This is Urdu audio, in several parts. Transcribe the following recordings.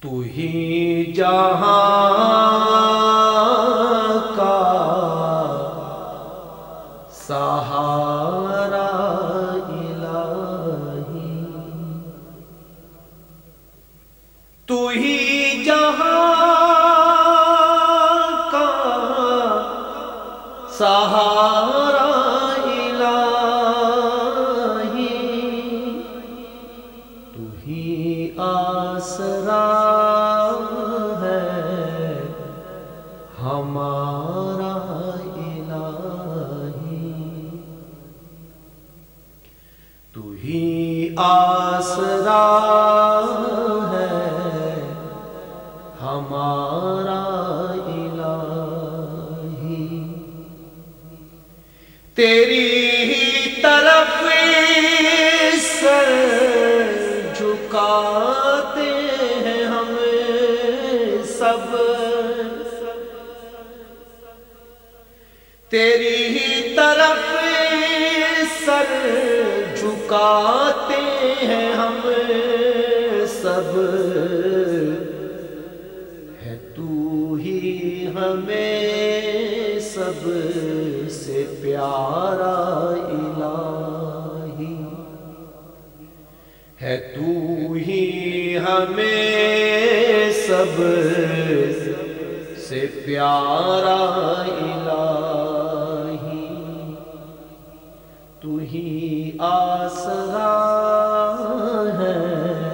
تو ہی جہاں کا سہارا الہی۔ تو ہی آسرا ہے، ہمارا الہی۔ تیری ہی طرف سر جھکاتے ہیں ہم سب۔ تیری ہی طرف سر جھکاتے سب ہے تو ہی ہمیں سب سے پیارا الہی ہے تو ہی ہمیں سب سے پیارا الہی تو ہی آسرا ہے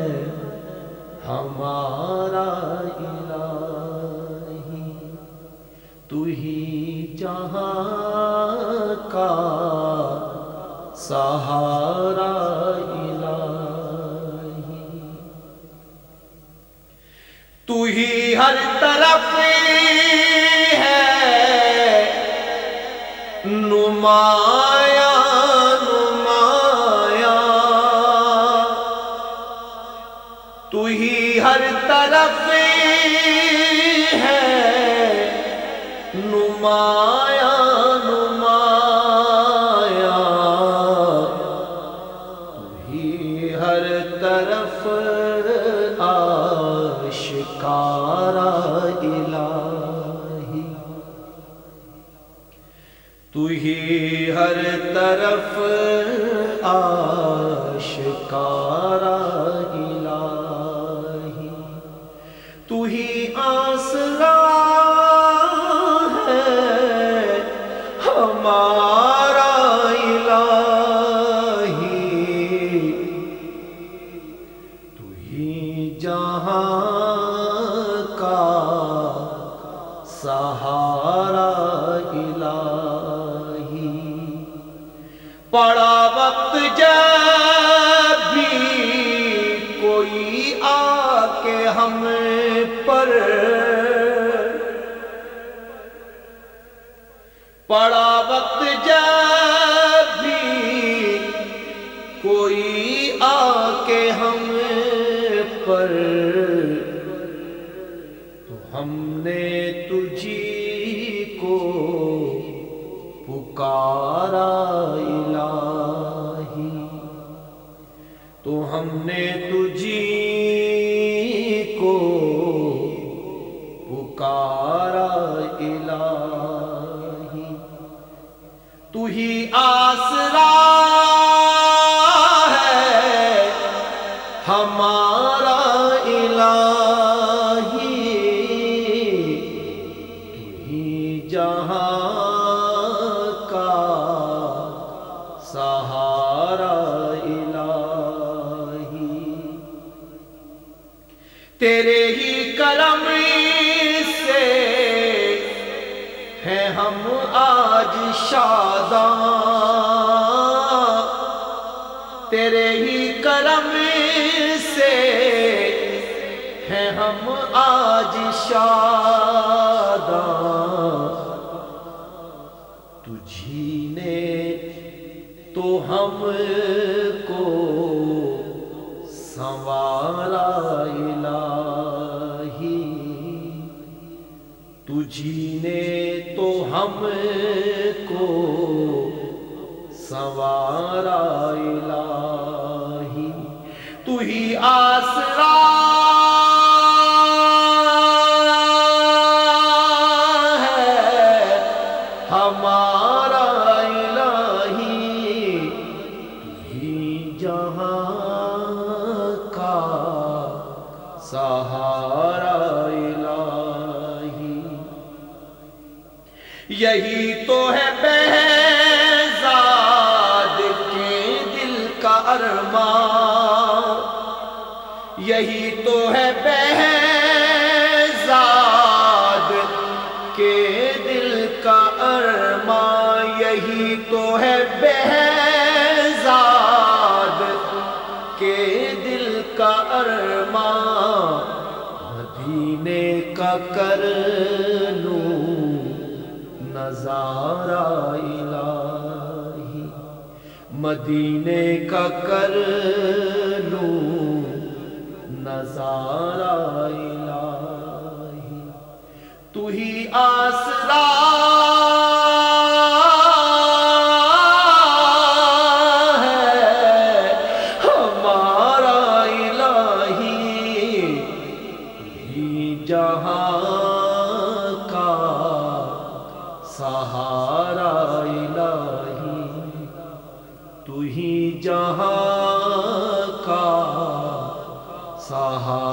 ہمارا الہی تو ہی جہاں کا سہارا الہی تو ہی ہر طرف نمایا نمایا۔ تو ہی ہر طرف آشکارا الہی۔ تو ہی ہر طرف آشکارا پڑا وقت جب بھی کوئی آ کے ہم پر۔ پڑا وقت جب بھی کوئی آ کے ہم پر۔ تو ہم نے تجھی ہم نے تجھی کو پکارا الہی۔ تو ہی آسرا ہیں ہم آج شاداں۔ تیرے ہی کرم سے ہیں ہم آج شاداں۔ تجھی نے تو ہم کو سوارا الہی تو ہی آسرا یہی تو ہے بہزاد کے دل کا ارمان یہی تو ہے بہزاد کے دل کا ارمان مدینے کا کر لوں نظارہ الہی، مدینے کا کر نظارہ الہی تو ہی آسرا سہارا الہی تو ہی جہاں کا